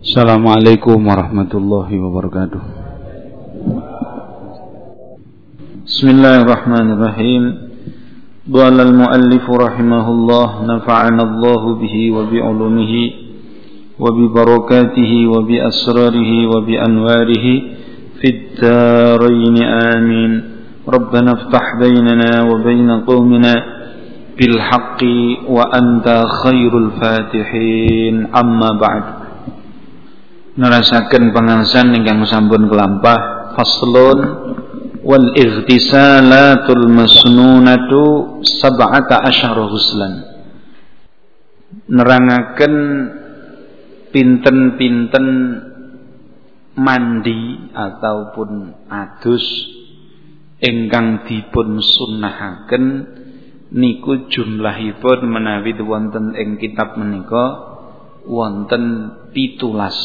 Assalamualaikum warahmatullahi wabarakatuh Bismillahirrahmanirrahim Duala al-muallif rahimahullah Nafa'ana allahu bihi wa bi'ulumihi Wa bibarakatihi wa bi'asrarihi wa bi'anwarihi Fid darain amin Rabbana aftah baynana wa bayna qawmina Bilhaqi wa anta خير fatihin Amma ba'du nerasaken pangangsan ingkang sampun kelampah. Faslun wal ightisalatul masnunatu sab'ata asyara huslan nerangaken pinten-pinten mandi ataupun adus ingkang dipun sunnahaken niku jumlahipun menawi wonten ing kitab menika wonten pitulas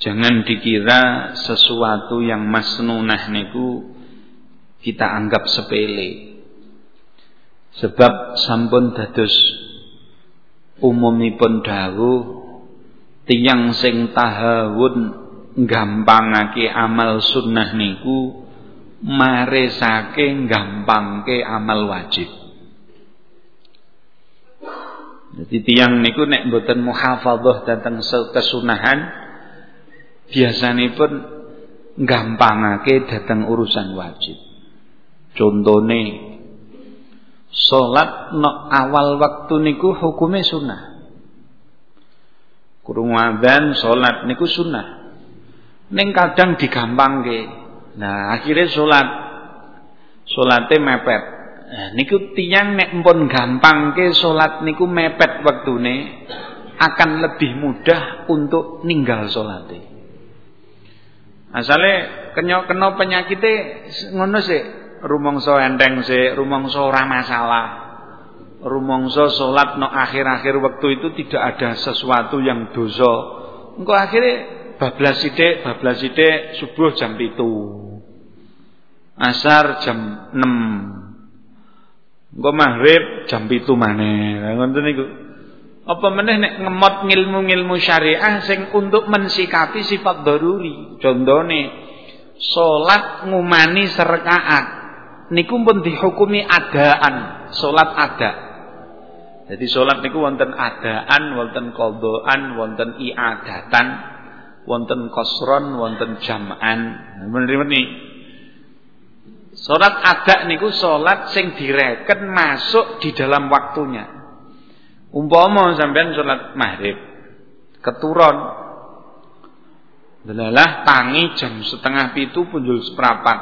Jangan dikira sesuatu yang masnunah niku kita anggap sepele. Sebab sampun dados umumipun dawuh tiyang sing tahawun gampangake amal sunnah niku maresake gampangke amal wajib. Jadi tiang niku nek mboten muhafadzah dateng kesunahan biasanipun gampangake datang urusan wajib. Contone salat no awal waktu niku hukume sunnah. Kurung adzan salat niku sunnah. Ning kadang digampangke. Nah, akhirnya salat salate mepet. Nah, niku tiyang nek mpun gampangke salat niku mepet wektune akan lebih mudah untuk ninggal salate. Asale kena kena penyakite ngono sih, rumangsa enteng sih, rumangsa ora masalah. Rumangsa salat no akhir-akhir waktu itu tidak ada sesuatu yang dosa. Engko akhirnya bablas sithik, bablas sithik subuh jam 7. Asar jam 6. Engko maghrib jam 7 maneh. Ngoten niku. Apa meneh nek ngemot ngilmu-ngilmu syariah sing untuk mensikapi sifat daruri. Contone salat ngumani serakaat niku pun dihukumi adaan, salat ada. Jadi salat niku wonten adaan, wonten qadhaan, wonten iadatan, wonten qasron, wonten jam'an. Bener-bener Salat ada niku salat sing direken masuk di dalam waktunya. Umpama sampean salat maghrib keturun Delalah tangi jam setengah pitu punjul seprapat.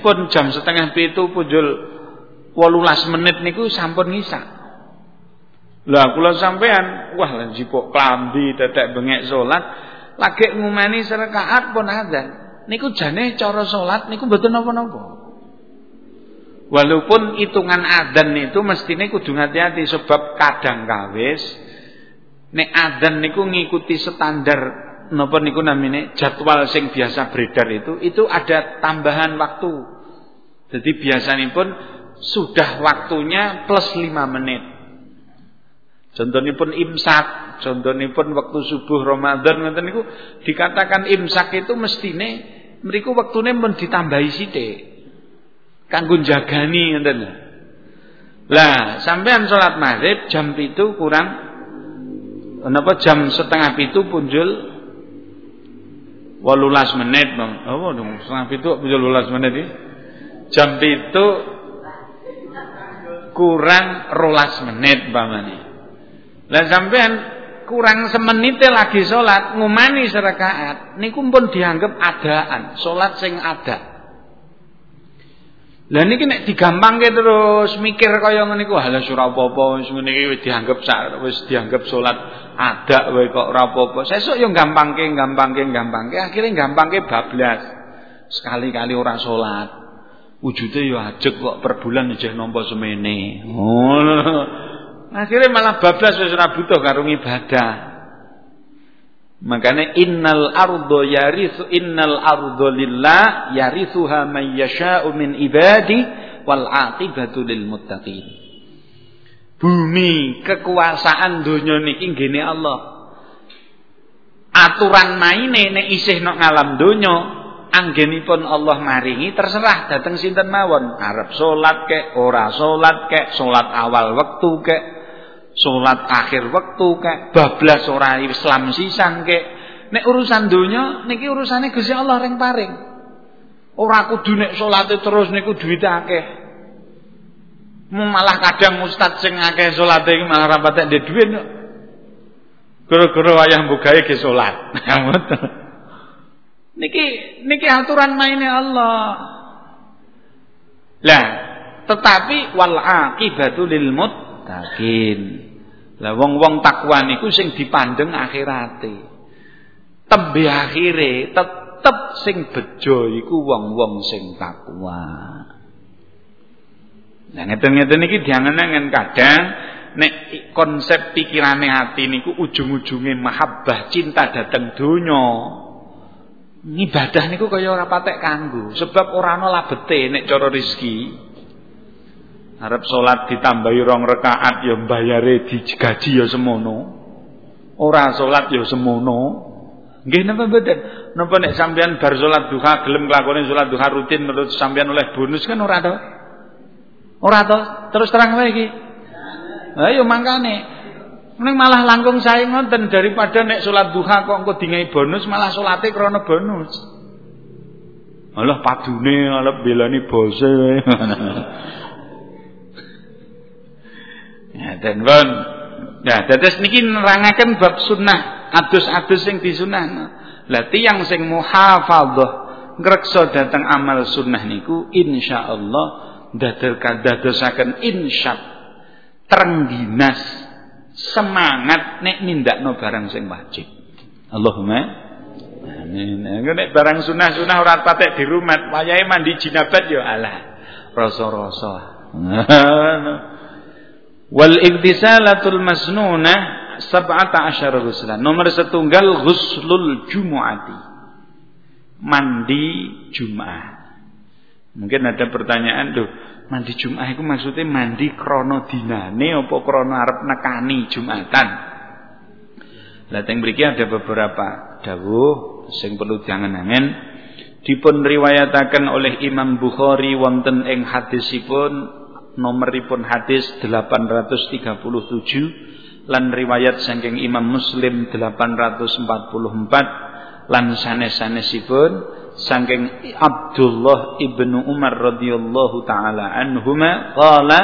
pun jam setengah pitu punjul wolulas menit niku sampun ngisa. Lah kula sampean wah lan jipuk klambi tetek bengek salat lagi ngumani serakaat pun adzan. Niku jane cara salat niku mboten napa-napa. Walaupun hitungan adzan itu mestine kudu hati-hati sebab kadang kawis nek adzan niku ngikuti standar napa niku namine jadwal sing biasa beredar itu itu ada tambahan waktu. Jadi biasanya pun sudah waktunya plus 5 menit. Contohnya pun imsak, contohnya pun waktu subuh Ramadan ngoten niku dikatakan imsak itu mestine mriku waktune men ditambahi sithik kanggo jagani ngeten. Lah, sampean salat maghrib jam itu kurang napa jam setengah itu punjul 18 menit, Bang. Oh, dong, setengah itu punjul 18 menit iki. Jam itu kurang rolas menit pamane. Lah sampean kurang semenit lagi salat ngumani serakaat niku pun dianggap adaan, salat sing ada. Lah niki nek digampangke terus mikir kaya ngene iku halah ora apa-apa wis ngene iki wis dianggap wis dianggap salat ada wae kok ora apa-apa. Sesuk yo gampangke gampangke gampangke akhirnya gampangke bablas. Sekali-kali ora salat. Wujude yo ajeg kok per bulan ijeh nampa semene. Oh. Akhirnya malah bablas wis ora butuh karo ibadah. Makanya innal ardo yarithu innal ardo lillah yarithuha man yasha'u min ibadi wal aqibatu lil muttaqin. Bumi, kekuasaan donya niki nggene Allah. Aturan maine nek isih nok ngalam donya, anggenipun Allah maringi terserah dateng sinten mawon. Arep salat kek, ora salat kek, salat awal wektu kek, salat akhir wektu kek, bablas ora Islam sisan kek. Nek urusan donya niki urusane Gusti Allah ring paring. Ora kudu nek salate terus niku duwit akeh malah kadang ustaz sing akeh salate malah ra patek ndek dhuwit kok. Gara-gara wayah mbukae ge niki niki aturan maine Allah. Lah, tetapi wal aqibatu lil muttaqin. Lah wong-wong takwa niku sing dipandeng akhirate. Tembe akhire tetep sing bejo iku wong-wong sing takwa. Nah ngeten-ngeten iki diangen-angen kadang nek konsep pikirane hati niku ujung-ujunge mahabbah cinta dateng donya. Ibadah niku kaya ora patek kanggo sebab ora ana labete nek cara rezeki. Arep salat ditambahi rong rakaat ya mbayare digaji ya semono. Ora salat ya semono. Nggih napa mboten? Napa nek sampean bar salat duha gelem nglakoni salat duha rutin menurut sampean oleh bonus kan ora to? Ora to? Terus terang wae iki. Ayo mangkane. Ning malah langkung sae ngoten daripada nek salat duha kok engko dingai bonus malah salate krana bonus. Alah padune arep belani bose dan bon. Ya dados niki nerangaken bab sunnah, adus-adus sing disunahno. Lah tiyang sing muhafadzah ngreksa dateng amal sunnah niku insyaallah dadosaken insyad terengginas semangat nek nindakno barang sing wajib. Allahumma amin. Nek barang sunah-sunah ora patek dirumat, wayahe mandi jinabat ya alah. Rasa-rasa. Wal igtisalatul masnunah sab'ata asyara ghuslan. Nomor setunggal ghuslul jumu'ati. Mandi Jumat. Mungkin ada pertanyaan, tuh mandi Jumat itu maksudnya mandi krono dinane apa krono arep nekani Jumatan? Lah teng mriki ada beberapa dawuh sing perlu diangen-angen. Dipun riwayataken oleh Imam Bukhari wonten ing hadisipun nomoripun hadis 837 lan riwayat saking Imam Muslim 844 lan sanes-sanesipun saking Abdullah ibnu Umar radhiyallahu taala anhuma qala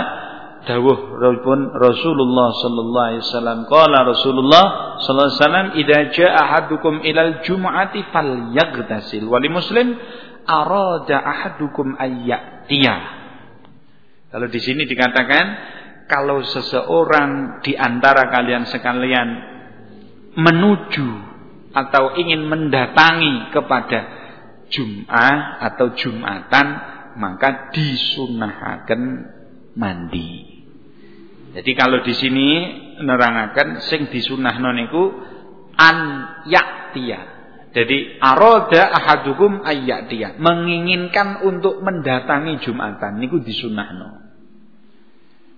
dawuh pun Rasulullah sallallahu alaihi wasallam qala Rasulullah sallallahu alaihi wasallam idza jaa ahadukum ilal jumu'ati falyaghtasil wali muslim arada ahadukum ayyatiya kalau di sini dikatakan kalau seseorang di antara kalian sekalian menuju atau ingin mendatangi kepada Jum'ah atau Jumatan maka disunahkan mandi. Jadi kalau di sini nerangaken sing disunahno niku an yaktia. Jadi aroda ahadukum ayyatiya, menginginkan untuk mendatangi Jumatan niku disunahno.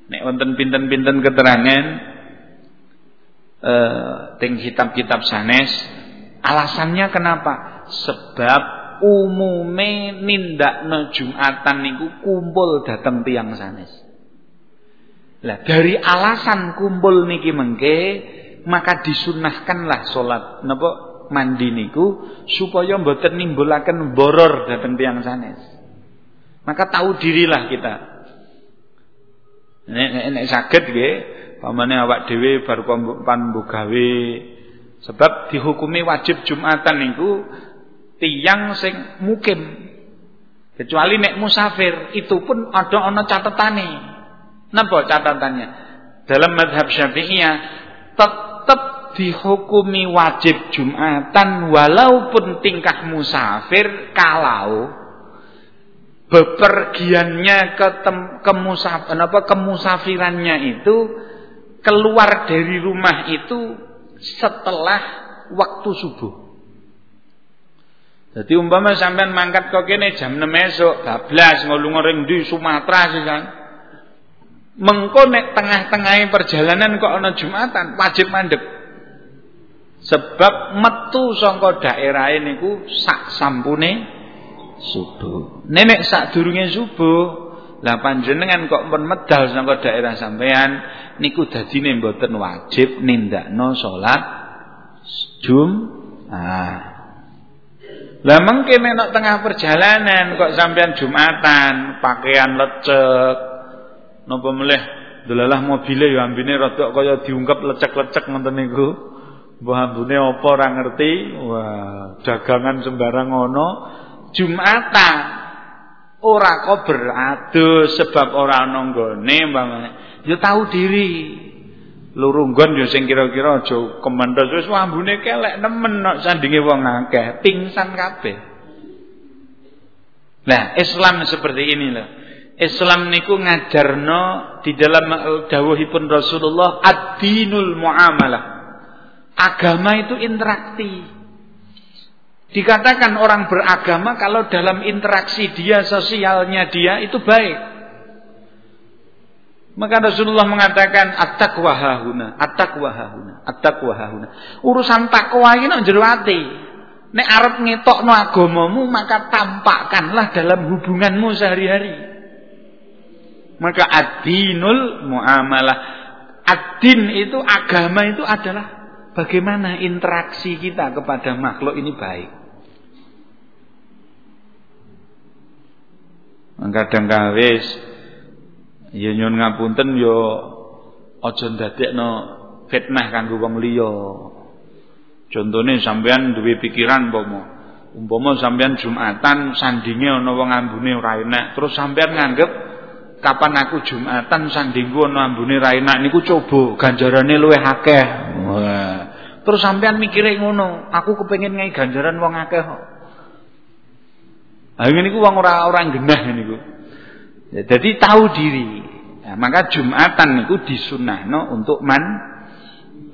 Nek wonten pinten-pinten keterangan eh teng kitab-kitab sanes alasannya kenapa? Sebab umume nindakno Jumatan niku kumpul dateng tiang sanes. Lah dari alasan kumpul niki mengke maka disunahkanlah salat napa mandi niku supaya mboten nimbulaken boror dateng tiang sanes. Maka tahu dirilah kita. Nek nek, saged nggih, pamane awak dhewe bar gawe sebab dihukumi wajib Jumatan niku tiang sing mukim. Kecuali nek musafir, itu pun ada ana catatane. Napa catatannya? Dalam madhab Syafi'iyah tetap dihukumi wajib Jumatan walaupun tingkah musafir kalau bepergiannya ke tem, ke musaf, apa kemusafirannya itu keluar dari rumah itu setelah waktu subuh. Jadi umpama sampean mangkat kok kene jam 6 esuk, bablas ngolung ring di Sumatera sisan. Mengko nek tengah-tengah perjalanan kok ana Jumatan, wajib mandek. Sebab metu saka daerah niku sak sampune subuh. Nenek sak durunge subuh, lah panjenengan kok pun medal saka daerah sampean niku dadine mboten wajib nindakno salat Jumat. Lah mengke nek tengah perjalanan kok sampean Jumatan, pakaian lecek. Napa melih delalah mobile ya ambine rada kaya diungkep lecek-lecek ngoten niku. Mbah ambune apa ora ngerti. Wah, dagangan sembarang ngono. Jumatan. Ora kok beradus sebab ora ana nggone, Mbah. Ya tahu diri. lurunggon yo sing kira-kira aja kementhos wis wambune kelek nemen nek sandinge wong akeh pingsan kabeh. Nah Islam seperti ini loh. Islam niku ngajarno di dalam dawuhipun Rasulullah ad-dinul muamalah. Agama itu interaksi dikatakan orang beragama kalau dalam interaksi dia sosialnya dia itu baik maka Rasulullah mengatakan at-taqwa hahuna, at-taqwa hahuna, at-taqwa hahuna. Urusan takwa ini nang jero ati. Nek arep ngetokno agamamu maka tampakkanlah dalam hubunganmu sehari-hari. Maka ad-dinul muamalah. Ad-din itu agama itu adalah bagaimana interaksi kita kepada makhluk ini baik. Kadang kawis Ya nyun ngapunten yo aja ndadekno fitnah kanggo wong liya. Contone sampean duwe pikiran umpama umpama sampean Jumatan sandinge ana wong ambune ora enak, terus sampean nganggep kapan aku Jumatan sandingku ana ambune ora enak niku coba ganjarane luwih akeh. Wah. Terus sampean mikire ngono, aku kepengin ngai ganjaran wong akeh kok. Ha ngene iku wong ora ora genah niku. Ya, jadi tahu diri. Ya, maka Jumatan itu disunahno untuk man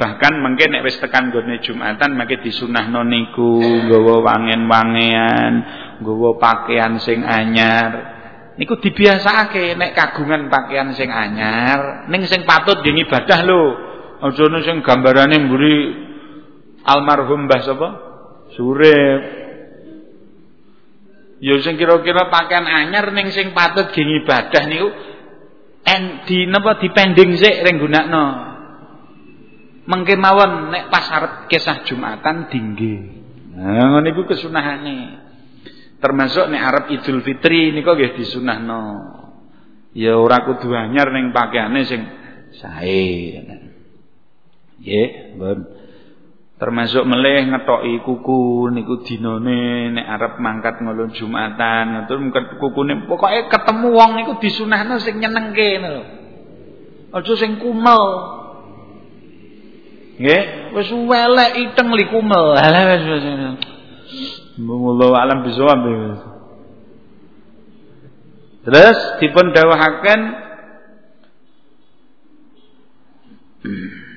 bahkan mungkin nek wis tekan gone Jumatan maka disunahno niku nggawa wangen-wangean, nggawa pakaian sing anyar. Niku dibiasake nek kagungan pakaian sing anyar, ning sing patut nggih ibadah lho. Aja sing gambarane mburi almarhum Mbah sapa? Surip. Ya sing kira-kira pakaian anyar ning sing patut ge ibadah niku en di napa dipending sik ring gunakno. Mengke mawon nek pas arep kisah Jumatan dingge. Nah ngono iku kesunahane. Termasuk nek arep Idul Fitri niku nggih disunahno. Ya ora kudu anyar ning pakaiane sing sae. Nggih, mboten. Termasuk meleh ngetoki kuku niku dinane nek arep mangkat ngulun Jumatan, terus kukune pokoke ketemu wong niku disunahno sing nyenengke lho. Aja sing kumel. Nggih, wis welek iteng li kumel. Halah wis wis. Mullah alam bisawab. Terus dipun dawuhaken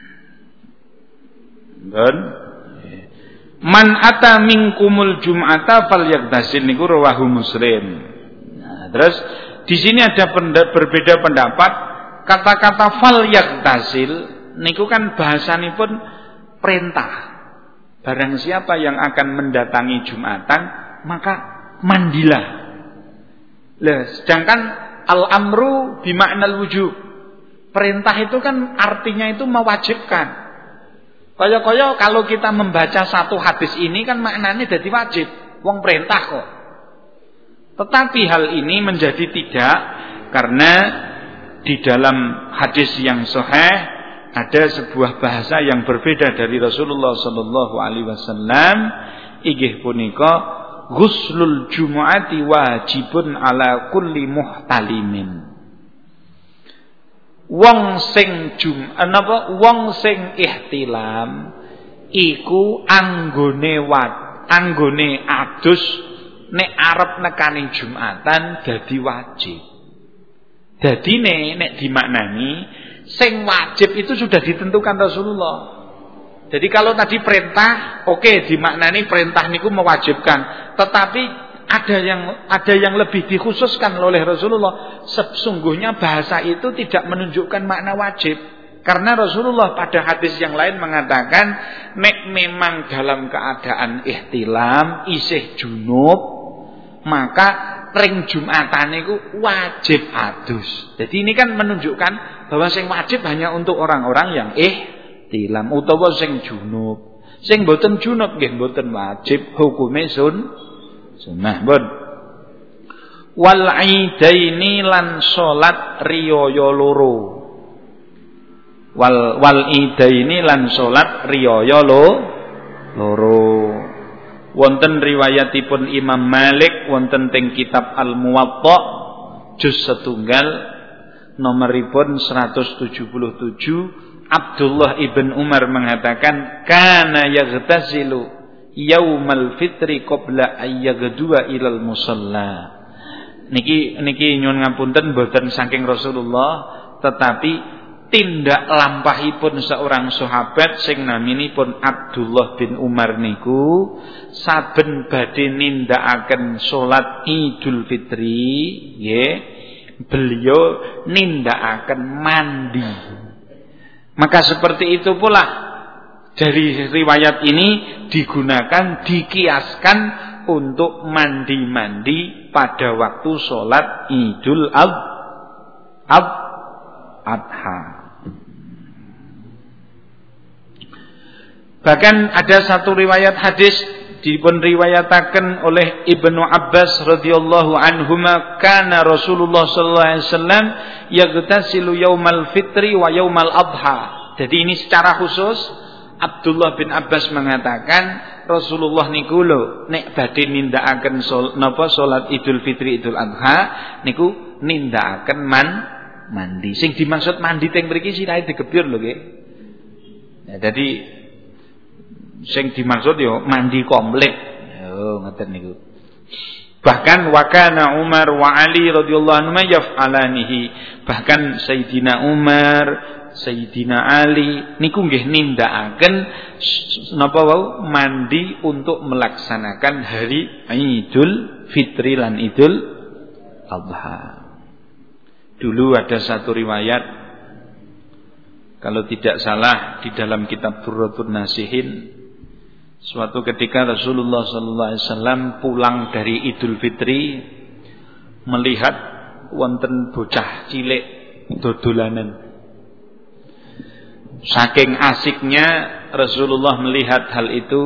Dan Man ata minkumul jum'ata falyagtasil niku rawahu Muslim. Nah, terus di sini ada berbeda pendapat. Kata-kata falyagtasil niku kan bahasanipun perintah. Barang siapa yang akan mendatangi Jumatan, maka mandilah. Lah, sedangkan al-amru bimaknal wujub. Perintah itu kan artinya itu mewajibkan. Kaya-kaya kalau kita membaca satu hadis ini kan maknanya jadi wajib. Wong perintah kok. Tetapi hal ini menjadi tidak karena di dalam hadis yang sahih ada sebuah bahasa yang berbeda dari Rasulullah sallallahu alaihi wasallam inggih punika ghuslul jumu'ati wajibun ala kulli muhtalimin wong sing jum napa wong sing ihtilam iku anggone wat anggone adus nek arep nekani Jumatan dadi wajib. Dadine nek dimaknani sing wajib itu sudah ditentukan Rasulullah. Jadi kalau tadi perintah, oke okay, dimaknani perintah niku mewajibkan, tetapi ada yang ada yang lebih dikhususkan oleh Rasulullah. Sesungguhnya bahasa itu tidak menunjukkan makna wajib. Karena Rasulullah pada hadis yang lain mengatakan nek memang dalam keadaan ihtilam, isih junub, maka ring Jumatan itu wajib adus. Jadi ini kan menunjukkan bahwa sing wajib hanya untuk orang-orang yang ihtilam utawa sing junub. Sing boten junub nggih boten wajib, hukume sun bon. Wal aidaini lan salat riyaya loro. Wal wal idaini lan salat riyaya lo loro. Wonten riwayatipun Imam Malik wonten teng kitab Al Muwatta juz setunggal nomoripun 177 Abdullah ibn Umar mengatakan kana yaghtasilu yaumal fitri qabla ayyagdua ilal musalla. Niki niki nyuwun ngapunten boten saking Rasulullah tetapi tindak lampahipun seorang sahabat sing naminipun Abdullah bin Umar niku saben badhe nindakaken salat Idul Fitri nggih beliau nindakaken mandi. Maka seperti itu pula dari riwayat ini digunakan dikiaskan untuk mandi-mandi pada waktu sholat Idul Adha. Bahkan ada satu riwayat hadis dipun riwayataken oleh Ibnu Abbas radhiyallahu anhuma kana Rasulullah sallallahu alaihi wasallam yaghtasilu yaumal fitri wa yaumal adha. Jadi ini secara khusus Abdullah bin Abbas mengatakan Rasulullah niku lho nek badhe nindakaken sol, napa salat Idul Fitri Idul Adha niku nindakaken man mandi. Sing dimaksud mandi teng mriki sirahe digebir lho nggih. Nah, jadi Sing dimaksud yo mandi komplit. Oh, ngoten niku. Bahkan wakana Umar wa Ali radhiyallahu anhu yaf'alanihi. Bahkan Sayyidina Umar, Sayyidina Ali niku nggih nindakaken napa wau mandi untuk melaksanakan hari Idul Fitri lan Idul Adha. Dulu ada satu riwayat kalau tidak salah di dalam kitab Durratun Nasihin Suatu ketika Rasulullah sallallahu alaihi wasallam pulang dari Idul Fitri melihat wonten bocah cilik dodolanan. Saking asiknya Rasulullah melihat hal itu,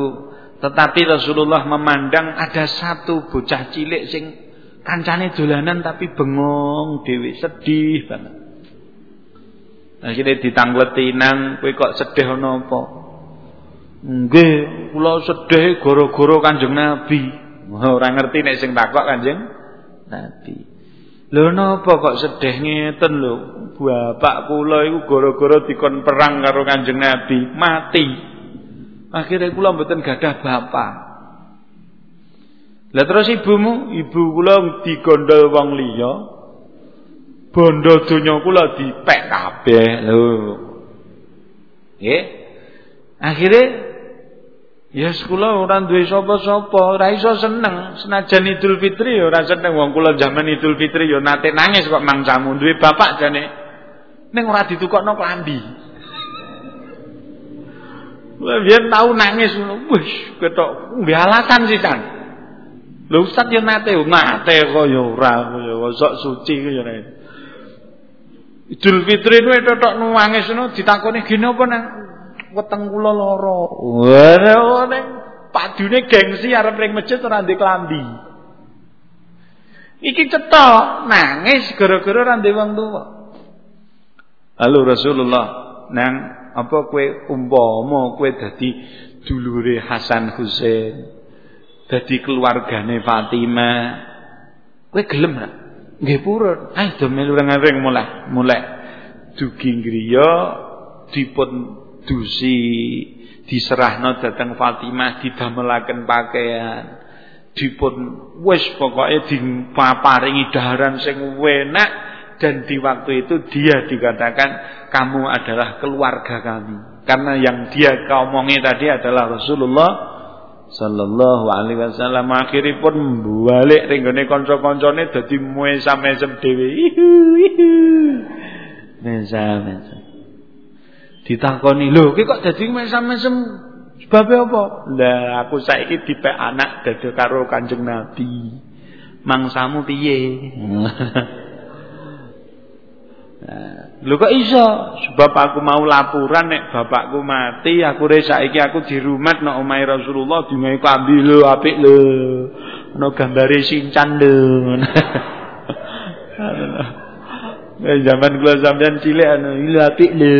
tetapi Rasulullah memandang ada satu bocah cilik sing kancane dolanan tapi bengong dewi sedih banget. Akhirnya ditangleti nang kowe kok sedih ana apa? Nggih, kula sedih gara-gara Kanjeng Nabi. Ora ngerti nek sing takok Kanjeng Nabi. Lho napa kok sedih ngeten lho? Bapak kula iku gara-gara dikon perang karo Kanjeng Nabi, mati. Akhirnya kula mboten gadah bapak. Lah terus ibumu, ibu kula digondol wong liya. Bondo donya kula dipek kabeh lho. Nggih. Akhirnya Ya sekolah orang duwe sapa-sapa, ora iso seneng. Senajan Idul Fitri ya ora seneng wong kula zaman Idul Fitri ya nate nangis kok mangsamu duwe bapak jane. Ning ora ditukokno klambi. Lah biyen tau nangis ngono. Wis ketok nggawe alasan sisan. Lho Ustaz ya nate, nate kok ya ora ya sok suci ya. Idul Fitri itu tok nangis ngono ditakoni gini apa nang weteng kula lara. Wah, ning padune gengsi arep ring masjid ora ndek klambi. Iki cetok nangis gara-gara ora ndek wong tuwa. Halo Rasulullah, nang apa kowe umpama kowe dadi dulure Hasan Husain, dadi keluargane Fatimah, kowe gelem ora? Nggih purun. Ayo do melu ring mulai, mulai dugi griya dipun dusi diserahno datang Fatimah didamelaken pakaian dipun wis pokoke diparingi daharan sing enak dan di waktu itu dia dikatakan kamu adalah keluarga kami karena yang dia omongi tadi adalah Rasulullah sallallahu alaihi wasallam akhiripun balik ring gone kanca-kancane dadi mesam-mesem dhewe. Mesam-mesem. Ditakoni, "Lho, ki kok dadi mesam-mesem sebab apa?" Lah, aku saiki dipek anak dadi karo Kanjeng Nabi. Mangsamu piye? Lho kok iso? Sebab aku mau laporan nek bapakku mati, aku re saiki aku di rumah nek omahe Rasulullah dingae kambi lho apik lho. Ono gambare sincan lho. Eh zaman kula sampean cilik anu lho apik lho.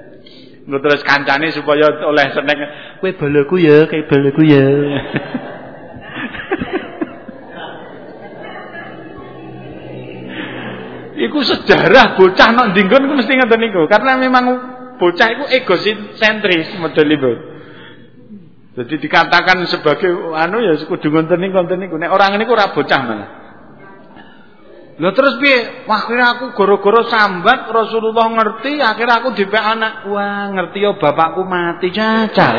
Lu terus kancane supaya oleh seneng, kowe boloku ya, kayak boloku ya. Iku sejarah bocah nok dinggon iku mesti ngoten niku. Karena memang bocah iku egosentris model itu. Jadi dikatakan sebagai anu ya kudu ngoten niku ngoten niku. Nek orang niku ora bocah malah. Lho terus piye? Akhirnya aku goro-goro sambat Rasulullah ngerti, akhirnya aku dipek anak. Wah, ngerti ya bapakku mati cacal.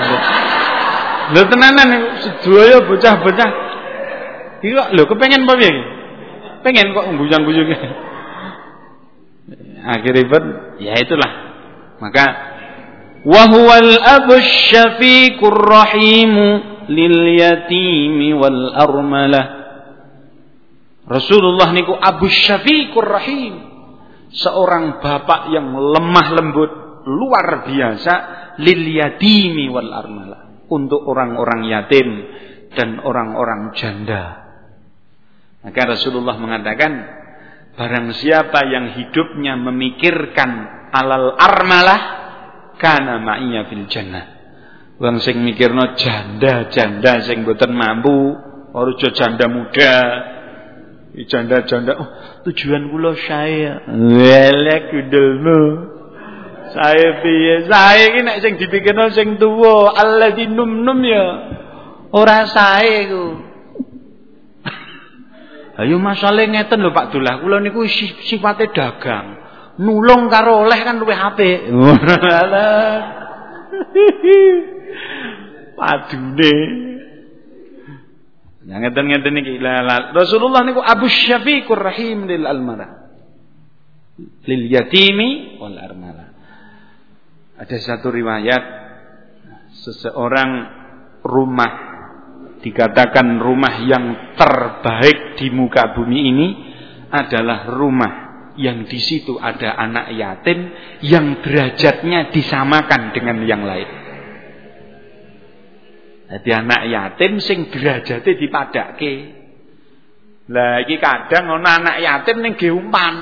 Lho tenanan sedaya bocah-bocah. Iya, lho kepengen apa piye? Pengen kok guyang-guyung akhirnya pun ya itulah maka wahwal abu syafiqur rahimu lil yatimi wal armalah Rasulullah niku abu syafiqur rahim seorang bapak yang lemah lembut luar biasa lil yatimi wal armalah untuk orang-orang yatim dan orang-orang janda maka Rasulullah mengatakan Barang siapa yang hidupnya memikirkan alal armalah kana ma'iyya fil jannah. Wong sing mikirno janda-janda sing boten mampu, ojo janda muda. Janda-janda oh, tujuan kula saya. Welek kudelmu. Saya piye? Saya iki nek sing dipikirno sing tuwa, alladzi num-num ya. Ora sae ku. Ayo masalah ngeten lho Pak Dullah, kula niku sifate dagang. Nulung karo oleh kan luwih apik. Padune. Yang ngeten-ngeten iki Rasulullah niku Abu Syafiqur Rahim lil almara. Lil yatimi wal armala. Ada satu riwayat seseorang rumah dikatakan rumah yang terbaik di muka bumi ini adalah rumah yang di situ ada anak yatim yang derajatnya disamakan dengan yang lain. Jadi anak yatim sing derajatnya dipadake. Lah iki kadang ana anak yatim ning ge umpan.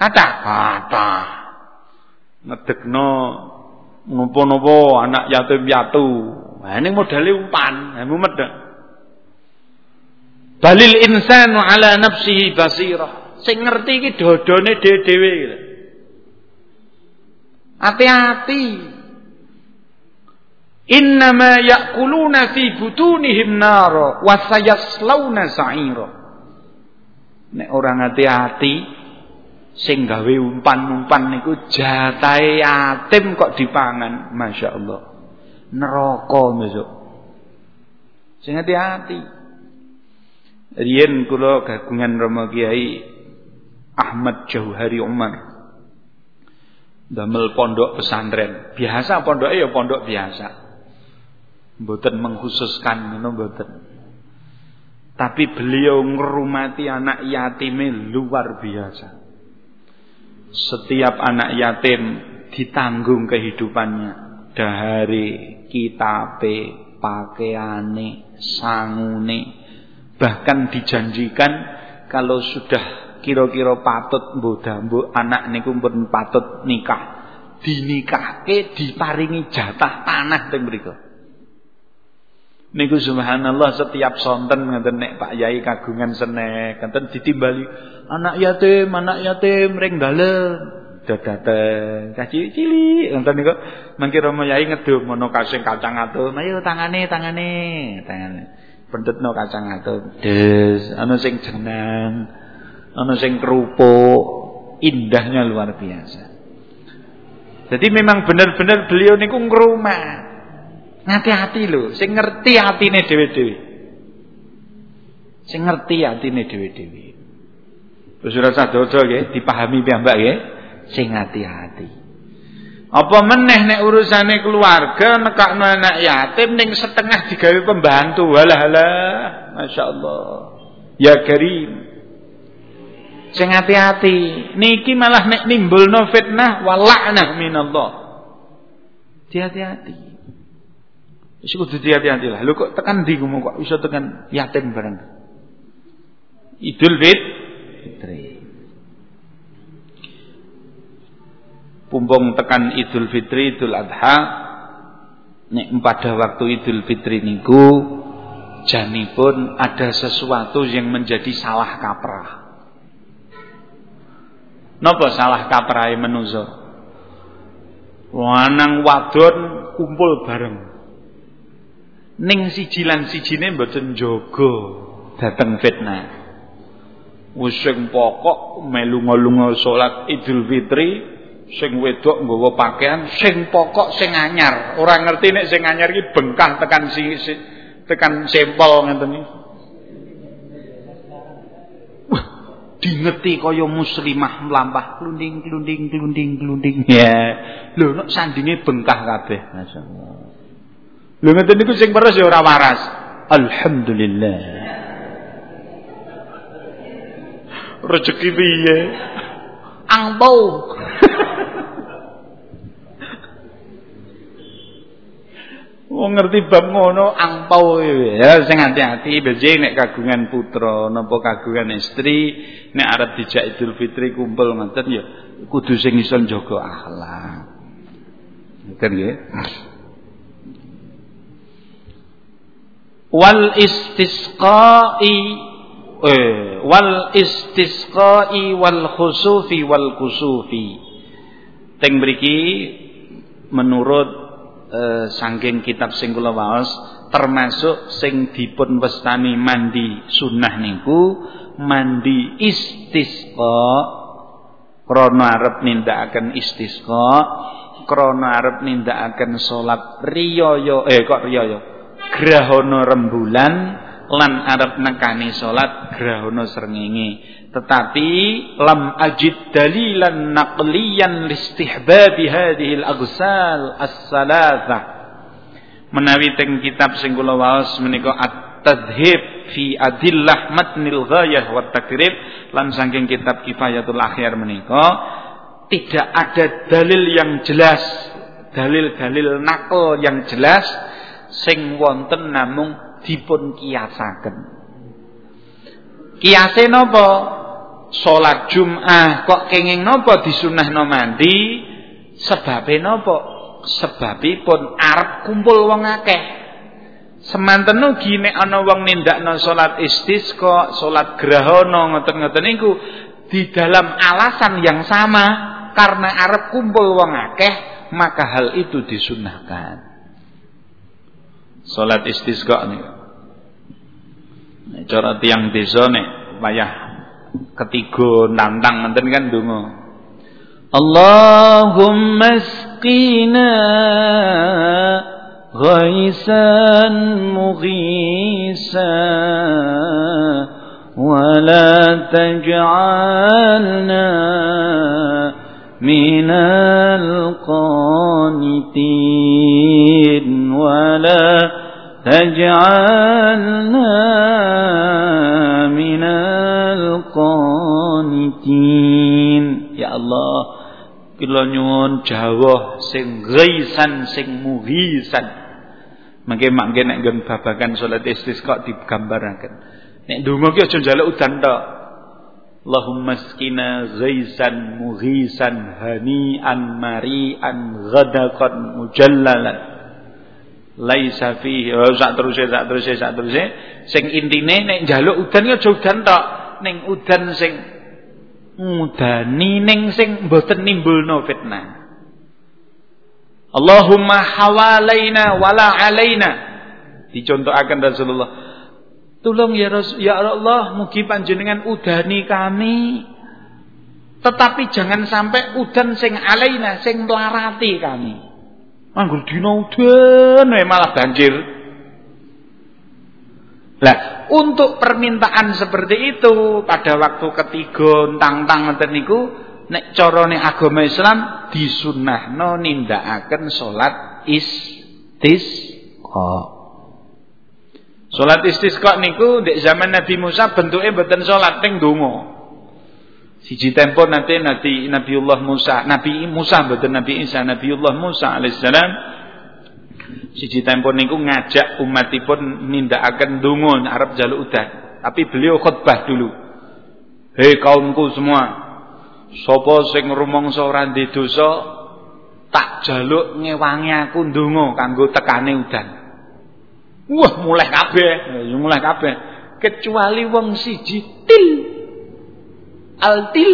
Kata kata ngedekno nopo-nopo anak yatim piatu. Nah ini modale umpan, nah mumet. Balil insanu ala nafsihi basirah. Sing ngerti iki dodone dhewe-dhewe. Hati-hati. Innama ya'kuluna fi butunihim nara wa sayaslawna sa'ira. Nek orang hati-hati sing gawe umpan-umpan niku jatahe yatim kok dipangan. Masya Allah neraka besok. Sing hati-hati. Riyen kula kagungan Rama Kiai Ahmad Jauhari Umar. Damel pondok pesantren. Biasa pondoknya ya pondok biasa mboten mengkhususkan ngono mboten. Tapi beliau ngerumati anak yatime luar biasa. Setiap anak yatim ditanggung kehidupannya. Dari kitabe pakaiane sangune. Bahkan dijanjikan kalau sudah kira-kira patut mbok anak niku pun patut nikah. Dinikahke diparingi jatah tanah teng mriku Niku subhanallah setiap sonten ngeten nek Pak Yai kagungan senek, ngeten ditimbali anak yatim, anak yatim ring dalem. Dadate kaci cili ngeten niku mangke Rama Yai ngedum mono kasing kacang atum, ayo tangane tangane, tangane. Pendetno kacang atum. Des, ana sing jeneng, ana sing kerupuk, indahnya luar biasa. Jadi memang benar-benar beliau niku ngrumah. Ngati-hati lho, sing ngerti atine dhewe-dhewe. Sing ngerti atine dhewe-dhewe. Wis ora sadodo nggih, dipahami piyambak nggih, sing hati-hati. Apa meneh nek urusane keluarga nekakno anak yatim ning setengah digawe pembantu. Walah halah, masyaallah. Ya Karim. Sing hati-hati. Niki malah nek nimbulno fitnah walaknah minallah. Hati-hati. Wis kudu hati-hati lah. Lho kok tekan ndi kok iso tekan yatim bareng. Idul Fitri. Pumpung tekan Idul Fitri, Idul Adha, nek pada waktu Idul Fitri niku janipun ada sesuatu yang menjadi salah kaprah. Napa salah kaprahe menuso? Wanang wadon kumpul bareng. Ning siji lan sijine mboten jaga dateng fitnah. Wis sing pokok melu lunga salat Idul Fitri, sing wedok nggawa pakaian sing pokok sing anyar. Ora ngerti nek sing anyar iki bengkah tekan si, si tekan sempol ngeten iki. dingeti kaya muslimah mlampah klunding klunding klunding klunding ya lho nek sandinge bengkah kabeh masyaallah lho ngeten niku sing peres ya ora waras. Alhamdulillah. Rezeki piye? Angpau. Wong ngerti bab ngono angpau ya. Sing hati-hati beje nek kagungan putra napa kagungan istri nek arep dijak Idul Fitri kumpul ngoten ya kudu sing iso njaga akhlak. Ngoten nggih. Wal istisqai eh wal istisqai wal khusufi wal kusufi. Teng mriki menurut eh, sangking kitab sing kula waos termasuk sing dipun wastani mandi sunnah niku mandi istisqa krana arep nindakaken istisqa krana arep nindakaken salat riyaya eh kok riyaya grahana rembulan lan arep nekani salat grahana srengenge. Tetapi lam ajid dalilan naqliyan listihbab hadhihi al-aghsal as-salatha. Menawi teng kitab sing kula waos menika at-tadhhib fi adillah matnil ghayah wa takrib lan saking kitab kifayatul akhir menika tidak ada dalil yang jelas dalil-dalil nakal yang jelas sing wonten namung dipun kiasaken kiase napa Salat Jumat kok kenging napa disunahno mandi? Sebabe napa? Sebabipun arep kumpul wong akeh. Semanten ugi nek ana wong nindakno salat istisqa, salat grahana ngoten-ngoten niku di dalam alasan yang sama karena arep kumpul wong akeh, maka hal itu disunahkan. salat istisqa nek cara tiyang desa nek payah ketigo nantang menten kan donga. Allahumma sqina ghaisan mughisa wa la taj'alna من القانتين ولا تجعلنا من qanitin ya Allah kula nyuwun jawah sing ghaisan sing muhisan mangke mangke nek nggon babagan salat istisqa digambaraken nek ndonga ki aja njaluk udan tok Allahumma skina ghaisan muhisan hani'an mari'an ghadaqan mujallalan laisa fihi oh, sak teruse sak teruse sak teruse sing intine nek njaluk udan aja udan tok ning udan sing ngudani ning sing mboten nimbulno fitnah. Allahumma hawalaina wala alaina. Dicontohaken Rasulullah. Tolong ya Rasul, ya Allah, mugi panjenengan udani kami Tetapi jangan sampai udan sing alaina sing melarati kami. Anggur dina udan malah banjir. Lah, untuk permintaan seperti itu pada waktu ketiga tang-tang ngeten niku nek carane agama Islam disunnahno nindakaken salat istisqa. Salat istisqa niku ndek zaman Nabi Musa bentuke mboten salat ping donga. Siji tempo nanti Nabi Nabiullah Musa, Nabi Musa mboten Nabi Isa, Nabiullah Musa alaihissalam siji tempo niku ngajak umatipun nindakaken donga arep jaluk udan. Tapi beliau khutbah dulu. Hei kaumku semua, sapa sing rumangsa ora dosa tak jaluk ngewangi aku ndonga kanggo tekane udan. Wah, mulai kabeh, ya mulai kabeh. Kecuali wong siji til altil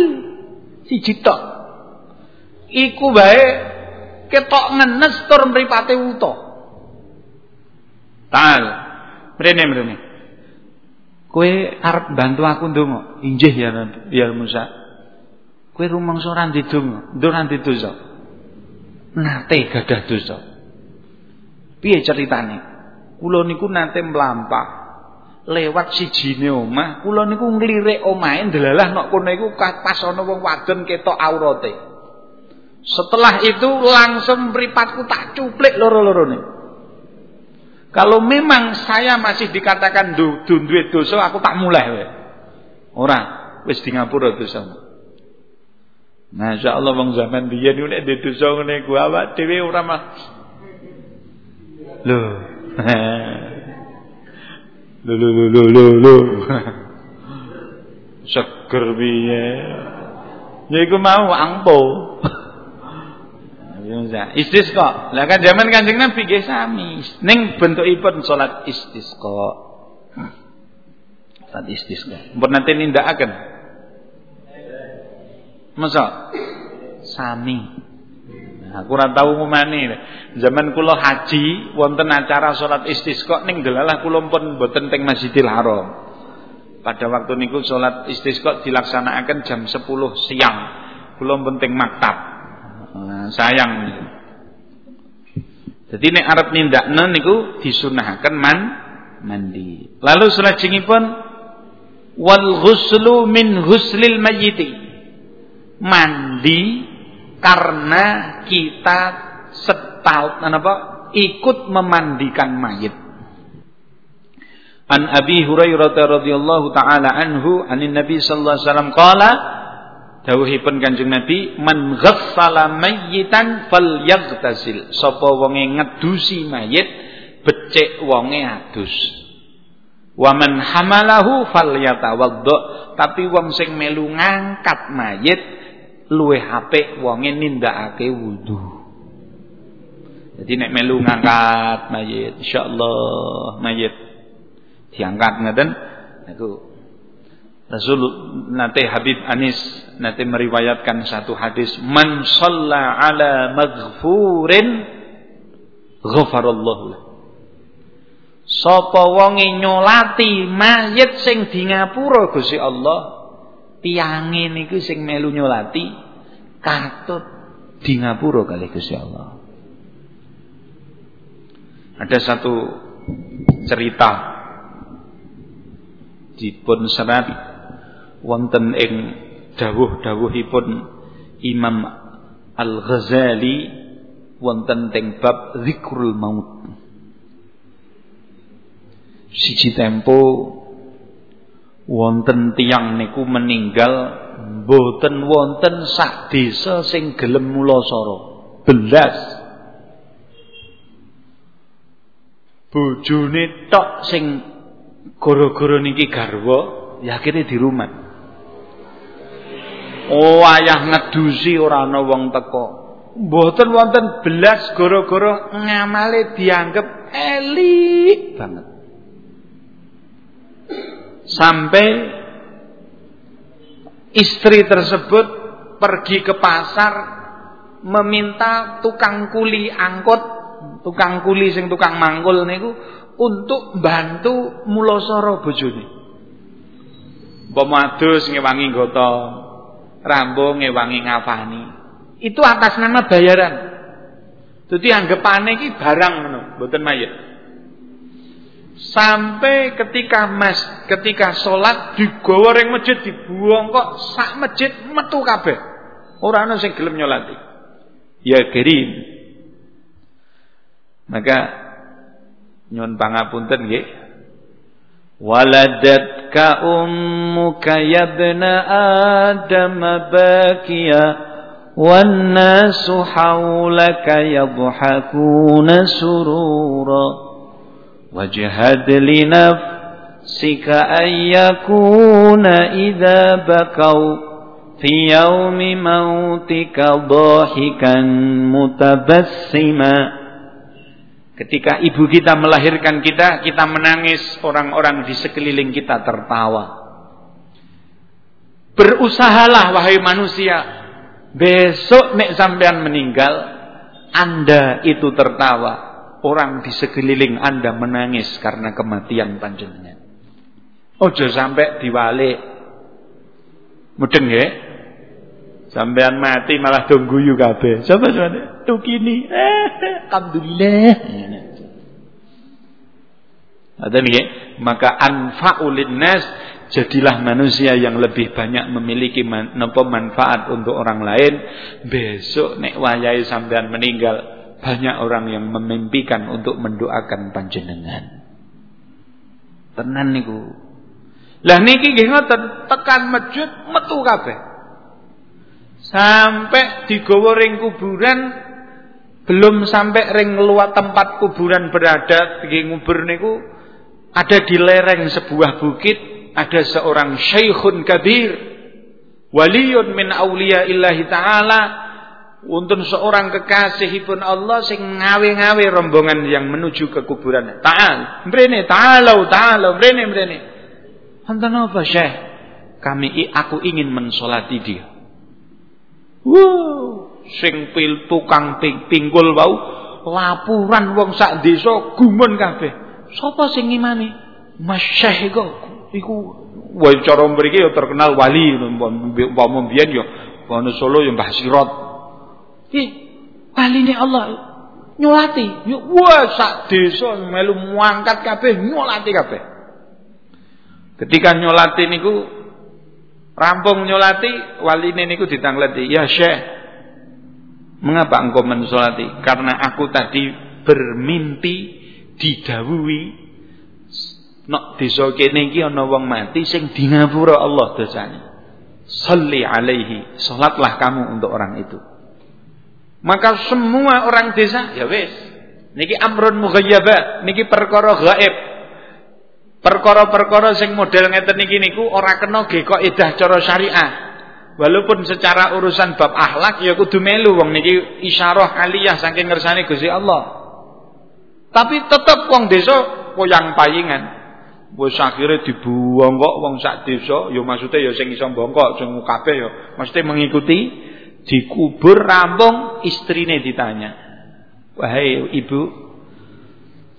siji tok. Iku bae ketok ngenes tur mripate uta. Tal. Mrene mrene. Kowe arep bantu aku ndonga? Injih ya ya Musa. Kowe rumangsa ora ndedonga, ndur ora dosa. Nate gadah dosa. Piye ceritane? Kula niku nate mlampah lewat sijine omah, kula niku nglirik omahe ndelalah nok kono iku pas ana wong wadon ketok aurate. Setelah itu langsung mripatku tak cuplik loro-lorone. Kalau memang saya masih dikatakan du, duwe dosa, aku tak mulai wae. Ora, wis di ngapura dosa. Masya Allah wong zaman biyen nek ndek dosa ngene ku awak dhewe ora mah. Loh. Lho lho lho lho lho lho. Seger piye? Ya iku mau angpo. Ya istisqa. Lah kan zaman Kanjeng Nabi nggih sami. Ning bentukipun salat istisqa. Salat istisqa. Mpun nanti nindakaken. Masa sami. Aku ora tau ngumani. Zaman kula haji wonten acara salat istisqa ning delalah kula pun mboten teng Masjidil Haram. Pada waktu niku salat istisqa dilaksanakan jam 10 siang. Kula pun teng maktab. Nah, sayang. Jadi nek arep nindakno niku disunahaken man mandi. Lalu salajengipun wal ghuslu min ghuslil mayyiti. Mandi karena kita setaut apa? Ikut memandikan mayit. An Abi Hurairah radhiyallahu taala anhu anin Nabi sallallahu alaihi wasallam qala dawuhipun Kanjeng Nabi man ghassala mayyitan falyaghtasil sapa wonge ngedusi mayit becik wonge adus. Wa man hamalahu falyatawaddo. Tapi wong sing melu ngangkat mayit luwih apik wonge nindakake wudu. Jadi nek melu ngangkat mayit, insyaallah mayit. Diangkat ngeten niku Rasul nanti Habib Anis nanti meriwayatkan satu hadis man shalla ala maghfurin ghafarallahu lahu Sapa wonge nyolati mayit sing di ngapura Gusti Allah tiange niku sing melu nyolati katut di ngapura kali Gusti Allah. Ada satu cerita dipun serat wonten ing dawuh-dawuhipun Imam Al-Ghazali wonten teng bab zikrul maut. Siji tempo wonten tiang niku meninggal mboten wonten sak desa sing gelem mulasara belas. Bojone tok sing gara-gara niki garwa yakine di rumah oh ayah ngedusi ora ana wong teko. Mboten wonten belas gara-gara ngamale dianggep elik banget sampai istri tersebut pergi ke pasar meminta tukang kuli angkot, tukang kuli sing tukang mangkul niku untuk bantu mulosoro bojone. Umpama adus ngewangi gotong, rambung ngewangi ngafani. Itu atas nama bayaran. Jadi anggapane iki barang ngono, mboten mayit Sampai ketika mas, ketika sholat digawa ring masjid dibuang kok sak masjid metu kabeh. Ora ana sing gelem nyolati. Ya kirim. Maka nyuwun pangapunten nggih. Waladatka ummuka yabna Adam bakiya والناس حولك يضحكون سرورا واجهد لنفسك أن يكون إذا بكوا في يوم موتك ضاحكا متبسما Ketika ibu kita melahirkan kita, kita menangis, orang-orang di sekeliling kita tertawa. Berusahalah wahai manusia, besok nek sampean meninggal, Anda itu tertawa. Orang di sekeliling Anda menangis karena kematian panjenengan. Ojo sampai diwalik. Mudeng ya? Sampean mati malah dong guyu kabeh. Coba coba tukini. Eh, alhamdulillah. Ada nih, maka anfaulin nas jadilah manusia yang lebih banyak memiliki man, manfaat untuk orang lain. Besok nek wayai sampean meninggal, banyak orang yang memimpikan untuk mendoakan panjenengan. Tenan niku. Lah niki nggih ngoten, tekan masjid metu kabeh. Sampai digawa ring kuburan belum sampai ring luar tempat kuburan berada di ngubur niku ada di lereng sebuah bukit ada seorang syekhun kabir waliyun min aulia illahi ta'ala untuk seorang kekasihipun Allah sing ngawe-ngawe rombongan yang menuju ke kuburan. Ta'al, mrene, ta'alau, ta'alau, mrene, mrene. Wonten apa, Syekh? Kami aku ingin mensolati dia. Wow, sing pil tukang pinggul wau laporan wong sak desa gumun kabeh. Sapa sing ngimani? Mas Syekh iku iku wae cara mriki ya terkenal wali umpama mbiyen ya ana Solo ya Mbah Sirot. Ih, waline Allah nyolati. Ya wah sak desa melu muangkat kabeh nyolati kabeh. Ketika nyolati niku Rampung nyolati, waline niku ditangleti. Ya Syekh, mengapa engkau mensolati? Karena aku tadi bermimpi didawuhi Nok desa kene iki ana wong mati sing di ngapura Allah dosanya. Salli alaihi, salatlah kamu untuk orang itu. Maka semua orang desa ya wis. Niki amrun mughayyabat, niki perkara gaib. Perkara-perkara sing model ngeten niki niku ora kena ge kok edah cara syariah. Walaupun secara urusan bab akhlak ya kudu melu wong niki isyarah aliyah saking ngersane Gusti Allah. Tapi tetep wong desa koyang payingan. Wis akhire dibuang kok wong sak desa ya maksude ya sing iso bongkok sing kabeh ya mesti mengikuti dikubur rampung istrine ditanya. Wahai ibu,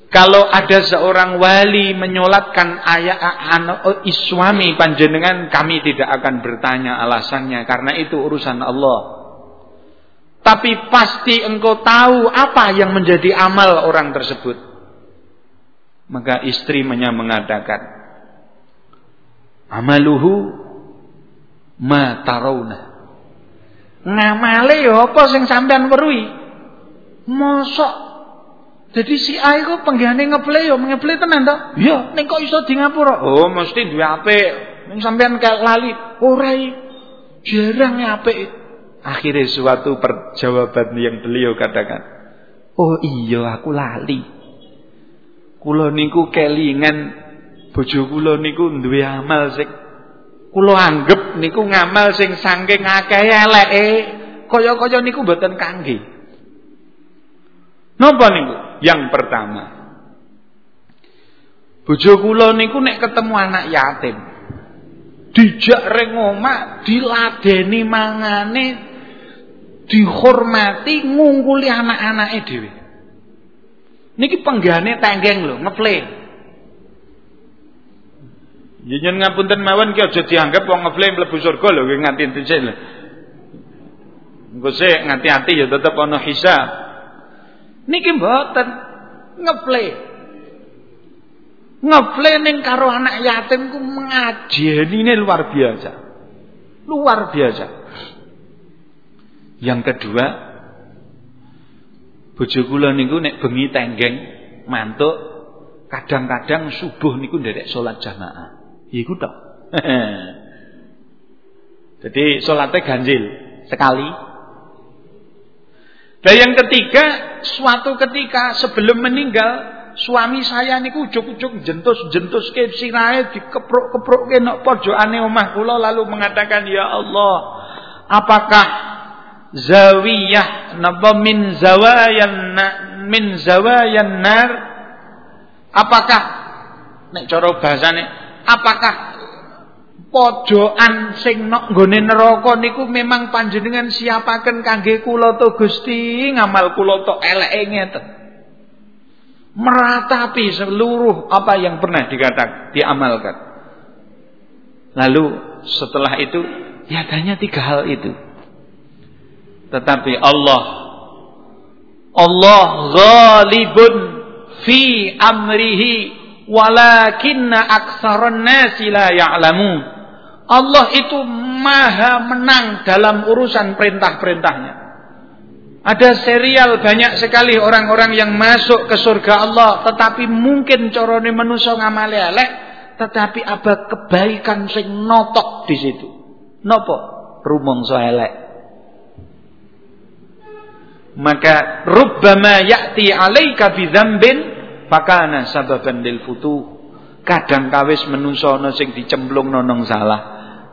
kalau ada seorang wali menyolatkan ayat oh, suami panjenengan kami tidak akan bertanya alasannya karena itu urusan Allah. Tapi pasti engkau tahu apa yang menjadi amal orang tersebut. Maka istrinya mengatakan, amaluhu ma tarawna. Ngamale ya apa sing sampean weruhi? Mosok jadi si A iku penggane ngeplay yo ngeplay tenan to? Iya, ning kok iso di ngapura? Oh, mesti duwe apik. Ning sampean kayak lali, ora jarang apik. Akhirnya suatu perjawaban yang beliau katakan, "Oh iya, aku lali. Kula niku kelingan bojo kula niku duwe amal sing kula anggap niku ngamal sing saking akeh eleke, kaya-kaya niku mboten kangge." Napa niku? Yang pertama. Bojo kula niku nek ketemu anak yatim, dijak ring omah, diladeni mangane, dihormati, ngungkuli anak-anake dhewe. Niki penggane tenggeng lho, ngeple. Jenengan ngapunten mawon ki aja dianggap wong ngefle mlebu surga lho nganti dhisik lho. Engko sik ngati-ati ya tetep ana hisab. Niki mboten ngefle. Ngefle ning karo anak yatim ku ngajenine luar biasa. Luar biasa. Yang kedua, bojo kula niku nek bengi tenggeng mantuk kadang-kadang subuh niku nderek salat jamaah. Iku tok. Jadi sholatnya ganjil sekali. Dan yang ketiga, suatu ketika sebelum meninggal, suami saya niku ujuk-ujuk jentus-jentus ke sirahe dikepruk-kepruk ke nok pojokane omah kula lalu mengatakan, "Ya Allah, apakah zawiyah napa min zawayan min zawayan nar apakah nek cara bahasane apakah pojokan sing nok nggone neraka niku memang panjenengan siapaken kangge kula to Gusti? Ngamal kula to eleke ngeten. Meratapi seluruh apa yang pernah dikatakan diamalkan. Lalu setelah itu ya hanya tiga hal itu. Tetapi Allah Allah ghalibun fi amrihi walakinna aktsaran nasi la ya'lamun. Allah itu maha menang dalam urusan perintah-perintahnya. Ada serial banyak sekali orang-orang yang masuk ke surga Allah tetapi mungkin corone manusia ngamali elek tetapi ada kebaikan sing notok di situ. Nopo? Rumangsa elek. Maka rubbama ya'ti 'alaika bi dzambin Fakana sababan lil futuh. Kadang kawis menungso ana sing dicemplung nonong salah.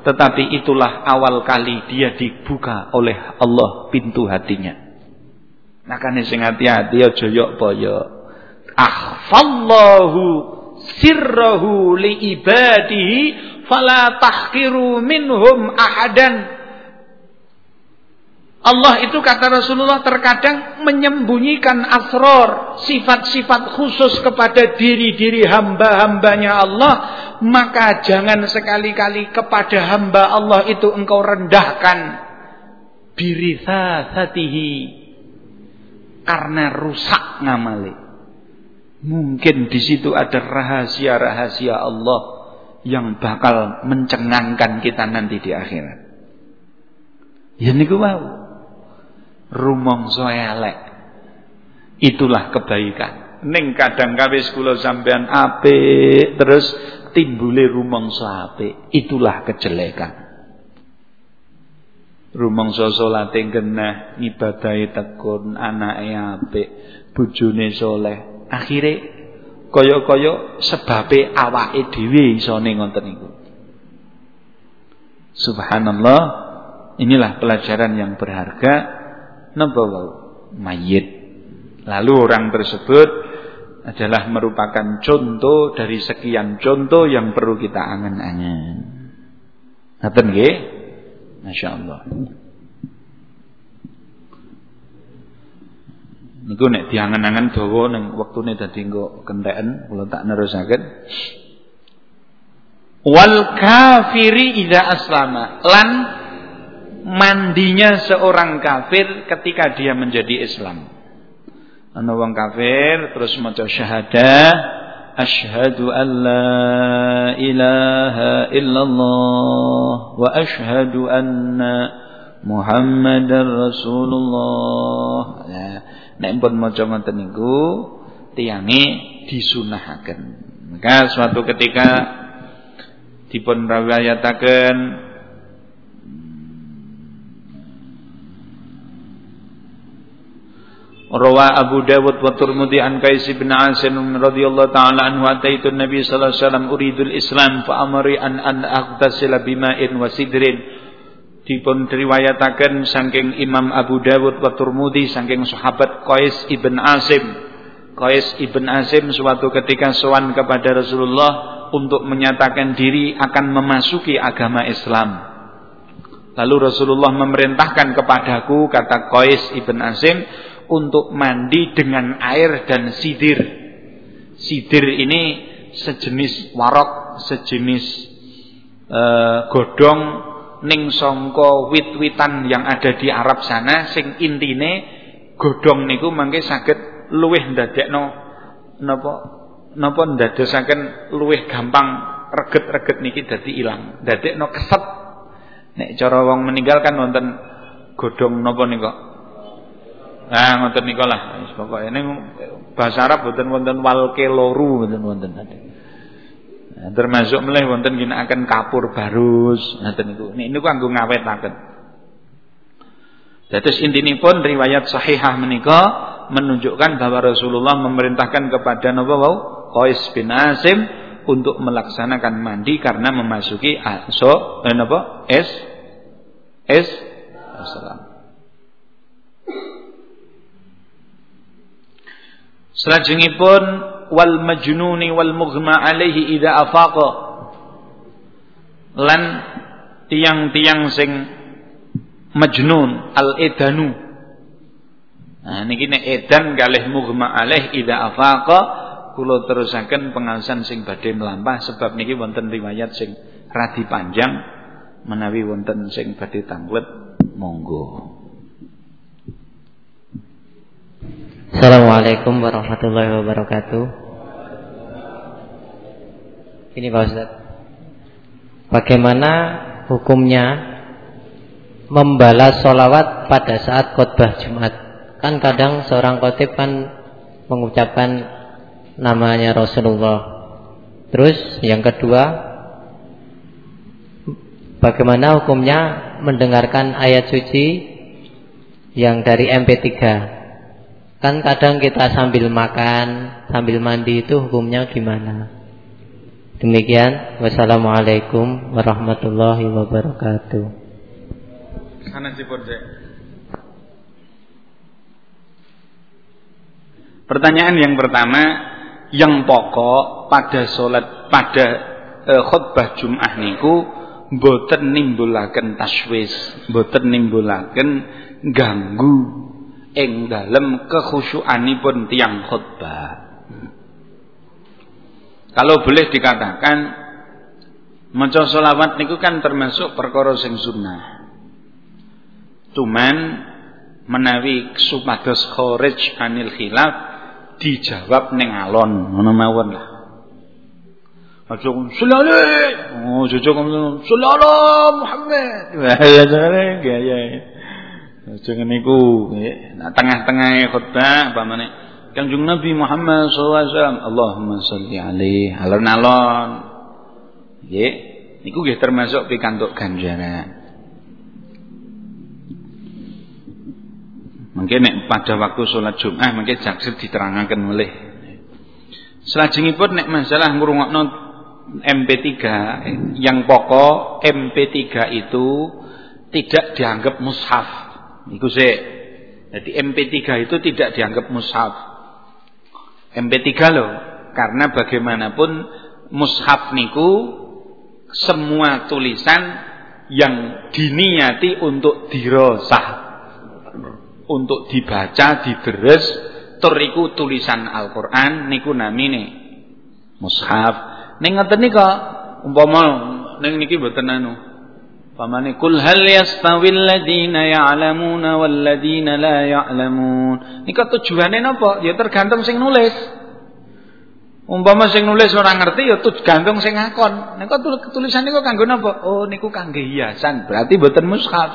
Tetapi itulah awal kali dia dibuka oleh Allah pintu hatinya. Makanya sing hati-hati aja yok boyo. Akhfallahu sirrahu li ibadihi fala tahkiru minhum ahadan Allah itu kata Rasulullah terkadang menyembunyikan asror, sifat-sifat khusus kepada diri-diri hamba-hambanya Allah. Maka jangan sekali-kali kepada hamba Allah itu engkau rendahkan. Birisasatihi. Karena rusak ngamali. Mungkin di situ ada rahasia-rahasia Allah yang bakal mencengangkan kita nanti di akhirat. Ya niku mau rumangsa elek. Itulah kebaikan. Ning kadang kawis kula sampean apik terus timbule rumangsa apik. Itulah kejelekan. Rumangsa salate genah, ngibadahe tekun, anake apik, bojone saleh. Akhire kaya-kaya sebabe awake dhewe isone ngoten niku. Subhanallah, inilah pelajaran yang berharga napa mayit. Lalu orang tersebut adalah merupakan contoh dari sekian contoh yang perlu kita angen-angen. Ngaten nggih? Masyaallah. Niku nek diangen-angen dawa ning wektune dadi engko kentheken kula tak nerusaken. Wal kafiri idza aslama lan mandinya seorang kafir ketika dia menjadi Islam. Ana wong kafir terus maca syahadah asyhadu an la ilaha illallah wa asyhadu anna Muhammadar Rasulullah. Nah, nek pun maca ngoten niku tiyange disunahaken. Maka suatu ketika dipun rawayataken Rawa Abu Dawud wa Turmudi an Qais bin Asim radhiyallahu ta'ala anhu ataitu Nabi sallallahu alaihi wasallam uridul Islam fa amari an an aghtasila bima'in wa sidrin. Dipun riwayataken saking Imam Abu Dawud wa Turmudi saking sahabat Qais ibn Asim. Qais ibn Asim suatu ketika sowan kepada Rasulullah untuk menyatakan diri akan memasuki agama Islam. Lalu Rasulullah memerintahkan kepadaku kata Qais ibn Asim untuk mandi dengan air dan sidir. Sidir ini sejenis warok, sejenis eh, godhong ning sangka wit-witan yang ada di Arab sana. Sing intine godhong niku mangke saged luwih ndadekno napa napa ndadosaken luwih gampang reget-reget niki dadi ilang. Ndadekno keset. Nek cara wong meninggal kan wonten godhong napa nika Nah, ngoten nika lah. Pokoke ning bahasa Arab boten wonten walke loru boten wonten. Nah, termasuk melih wonten ginakaken kapur barus ngoten niku. Nek niku kanggo ngawetaken. Dados intinipun riwayat sahihah menika menunjukkan bahwa Rasulullah memerintahkan kepada napa wau Qais bin Asim untuk melaksanakan mandi karena memasuki aso eh, napa es es Assalam. Selajengipun wal majnuni wal mughma alaihi idza afaqa. Lan tiang-tiang sing majnun al edanu. Nah niki nek edan kalih mughma alaih idza afaqa kula terusaken sing badhe melampah sebab niki wonten riwayat sing radi panjang menawi wonten sing badhe tanglet monggo. Assalamualaikum warahmatullahi wabarakatuh. Ini Pak Ustaz. Bagaimana hukumnya membalas solawat pada saat khutbah Jumat? Kan kadang seorang khotib kan mengucapkan namanya Rasulullah. Terus yang kedua, bagaimana hukumnya mendengarkan ayat suci yang dari MP3? Kan kadang kita sambil makan, sambil mandi itu hukumnya gimana? Demikian, wassalamualaikum warahmatullahi wabarakatuh. Sana Pertanyaan yang pertama, yang pokok pada solat pada e, khutbah Jumat niku boten nimbulaken taswis, boten nimbulaken ganggu ing dalem kekhusyukanipun tiang khutbah. Kalau boleh dikatakan maca selawat niku kan termasuk perkara sing sunnah. Tuman menawi supados kharij anil khilaf dijawab ning alon ngono mawon lah. Aja sallallahu oh jojo sallallahu Muhammad. Wah ya ya. Jangan niku nah tengah-tengah khutbah pamane Kanjeng Nabi Muhammad SAW Allahumma sholli alaihi alon-alon. Nggih, niku nggih termasuk pikantuk ganjaran. Mungkin nek pada waktu sholat Jumat mungkin jaksir diterangaken oleh Selajengipun nek masalah ngrungokno MP3 yang pokok MP3 itu tidak dianggap mushaf Iku sih. Jadi MP3 itu tidak dianggap mushaf. MP3 loh. Karena bagaimanapun mushaf niku semua tulisan yang diniati untuk dirosah. Untuk dibaca, dideres, teriku tulisan Al-Qur'an niku namine mushaf. Ning ngoten nika umpama ning niki mboten anu Pamane kul hal yastawil ladina ya'lamuna wal ladina la ya'lamun. Nika tujuane napa? Ya tergantung sing nulis. Umpama sing nulis ora ngerti ya tergantung sing ngakon. Nek tulisan niku kanggo napa? Oh niku kangge hiasan, berarti mboten mushaf.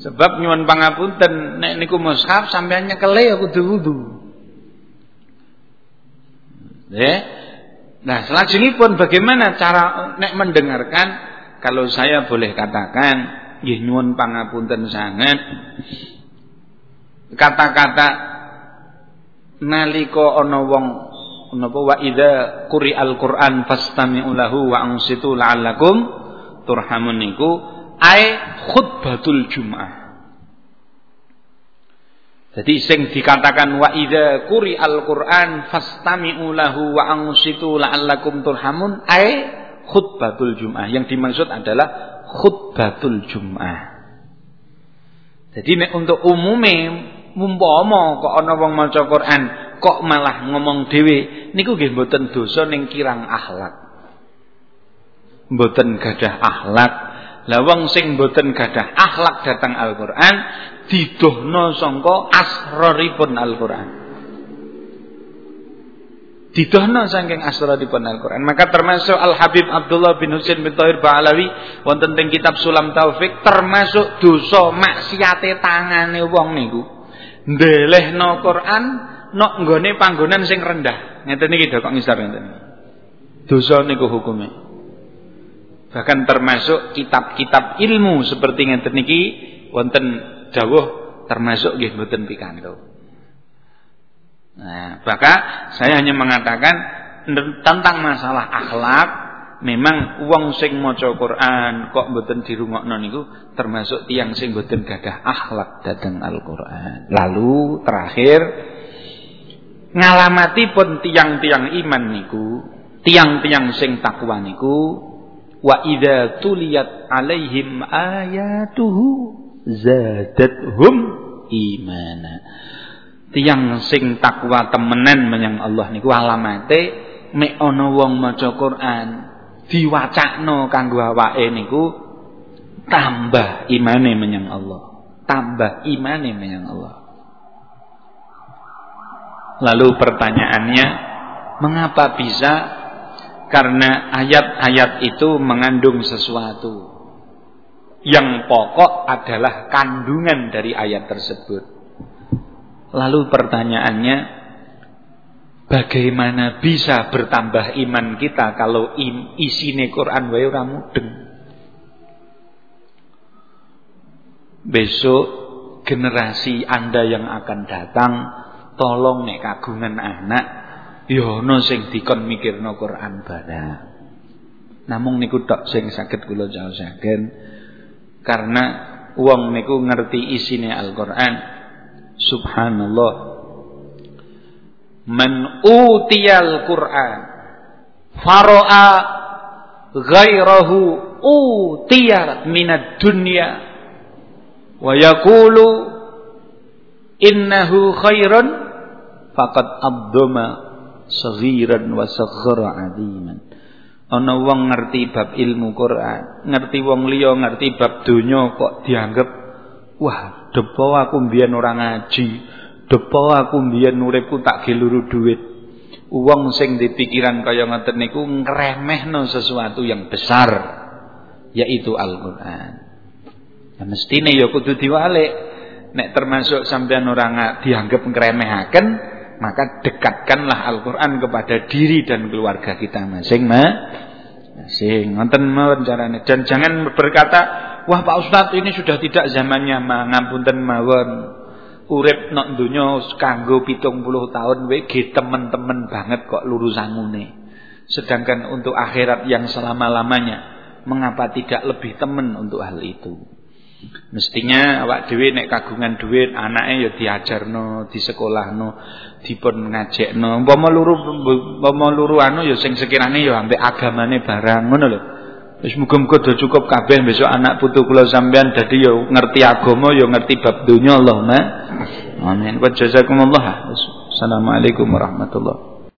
Sebab nyuwun pangapunten nek niku mushaf sampean nyekele ya kudu wudu. Ya. Nah, selanjutnya bagaimana cara nek mendengarkan kalau saya boleh katakan nggih nyuwun pangapunten sangat kata-kata nalika ana wong napa wa idza quri'al Qur'an fastami'u lahu wa ansitu la'allakum turhamun niku ai khutbatul Jumat. Jadi sing dikatakan wa idza quri'al Qur'an fastami'u lahu wa ansitu la'allakum turhamun ai khutbatul Jum'ah. Yang dimaksud adalah khutbatul Jum'ah. Jadi nek untuk umume mumpama kok ana wong maca Quran kok malah ngomong dhewe niku nggih mboten dosa ning kirang akhlak. mboten gadah akhlak. Lah wong sing mboten gadah akhlak datang Al-Qur'an didohno sangka asraripun Al-Qur'an. Didohno saking asraripun Al-Qur'an. Maka termasuk Al-Habib Abdullah bin Husain bin Thahir Ba'alawi wonten teng kitab Sulam Taufik termasuk dosa maksiate tangane wong niku. Ndelehno Quran nok nggone panggonan sing rendah. Ngeten iki kok ngisar ngeten. Dosa niku hukume. Bahkan termasuk kitab-kitab ilmu seperti ngeten niki wonten dawuh termasuk nggih mboten pikantuk. Nah, maka saya hanya mengatakan tentang masalah akhlak memang uang sing maca Quran kok mboten dirungokno niku termasuk tiang sing mboten gadah akhlak dateng Al-Qur'an. Lalu terakhir ngalamati pun tiang-tiang iman niku, tiang-tiang sing takwa niku wa idza tuliyat alaihim ayatuhu zadatuhum imana. Tiang sing takwa temenan menyang Allah niku alamate mek ana wong maca Quran diwacakno kanggo awake niku tambah imane menyang Allah. Tambah imane menyang Allah. Lalu pertanyaannya, mengapa bisa? Karena ayat-ayat itu mengandung sesuatu. Yang pokok adalah kandungan dari ayat tersebut. Lalu pertanyaannya, bagaimana bisa bertambah iman kita kalau isine Quran wae ora mudeng? Besok generasi Anda yang akan datang tolong nek kagungan anak ya ana sing dikon mikirno Quran barang. Namung niku tok sing saged kula jaosaken karena wong niku ngerti isine Al-Qur'an. Subhanallah. Man utiyal Qur'an faro'a ghairahu utiya minad dunya wa yaqulu innahu khairun faqad abdoma saghiran wa saghara adiman ana wong ngerti bab ilmu Quran ngerti wong liya ngerti bab donya kok dianggap wah depo aku mbiyen ora ngaji depo aku mbiyen uripku tak geluru duit wong sing dipikiran kaya ngoten niku ngremehno sesuatu yang besar yaitu Al-Qur'an ya mestine ya kudu diwalik nek termasuk sampean orang dianggap ngremehaken maka dekatkanlah Al-Quran kepada diri dan keluarga kita masing-masing. Ngonten mawon carane. Dan jangan berkata, wah Pak Ustadz ini sudah tidak zamannya ngapunten mawon. Urip nok donya kanggo 70 tahun WG temen-temen banget kok lurusangune. Sedangkan untuk akhirat yang selama-lamanya, mengapa tidak lebih temen untuk hal itu? Mestinya awak dhewe nek kagungan duit anake ya diajarno, disekolahno, dipun ngajekno. Umpama luru umpama luru anu ya sing sekirane ya ambek agamane barang ngono lho. Wis muga-muga do cukup kabeh besok anak putu kula sampean dadi ya ngerti agama ya ngerti bab donya Allahumma. Amin. Wa jazakumullah. Assalamualaikum warahmatullahi